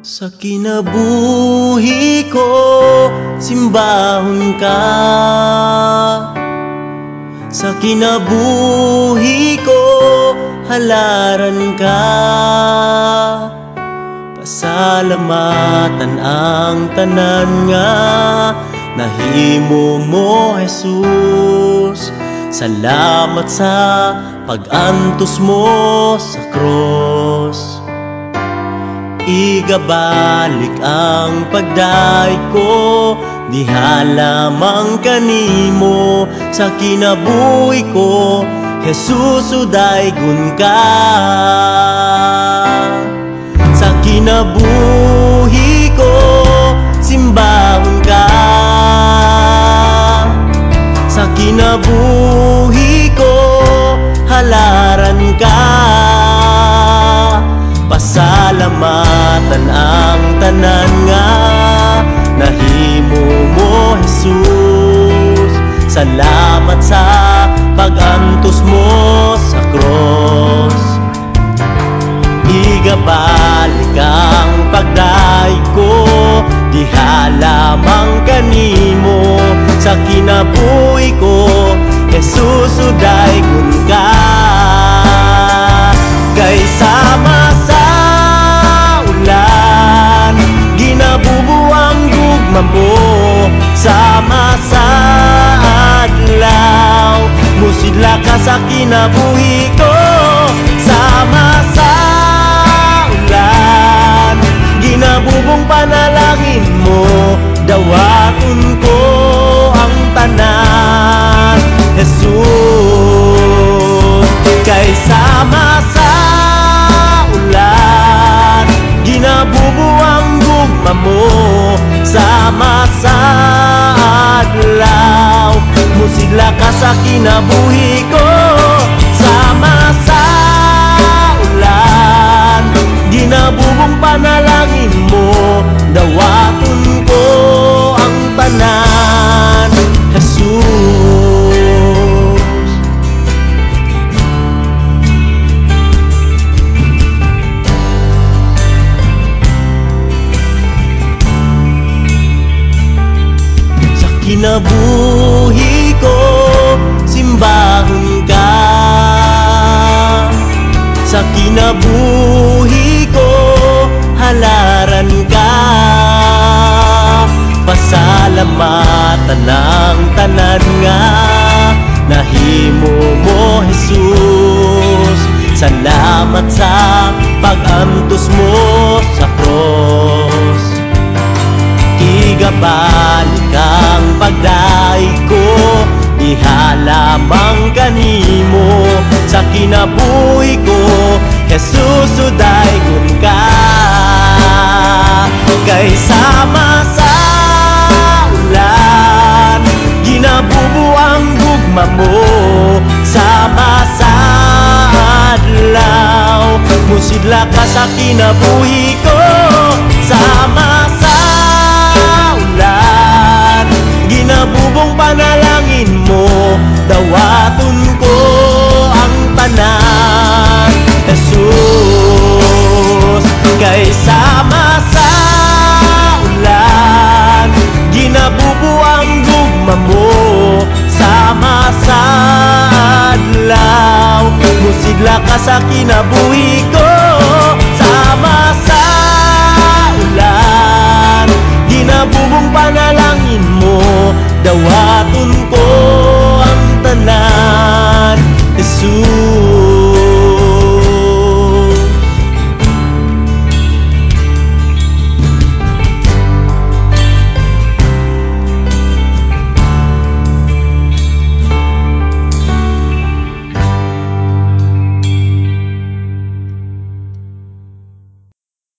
Sa kinabuhi ko, simbahon ka. Sa kinabuhi ko, halaran ka. Pasalamatan ang tanan nga Nahimo mo, Jesus. Salamat sa pag-antos mo sa cross Igabalik ang pagday ko Diha lamang kanimo Sa kinabuhi ko Jesus uday gun ka. Sa kinabuhi ko Simbahon ka. Sa kinabuhi ko Halaran ka Pasalamatan ang tanan nga Nahimo mo Jesus. Salamat sa pag-antos mo sa cross. Igabalik ang pagday ko Diha lamang kanimo Sa kinabuhi ko. Jesus uday kun ka sa kinabuhi ko. Sama sa ulan Ginabubong panalangin mo. Dawaton ko ang tanan Jesus. Kay sama sa ulan Ginabubuang gugma mo. Sama sa adlaw Musigla ka sa kinabuhi ko kinabuhi ko Simbahon ka. Sa kinabuhi ko Halaran ka. Pasalamatan ng tanan nga Nahimo mo Jesus. Salamat sa pag-antos mo sa cross. Igabalik Diha lamang kanimo Sa kinabuhi ko Jesus uday gun ka Kay sama sa ulan. Ginabubuang gugma mo Sama sa adlaw. Musidla ka sa kinabuhi ko Sama sa ulan. Ginabubong panalangin mo Dawaton ko ang tanan Jesus. Kay sama sa ulan Ginabubuang gugma mo. Sama sa adlaw Musigla ka sa kinabuhi ko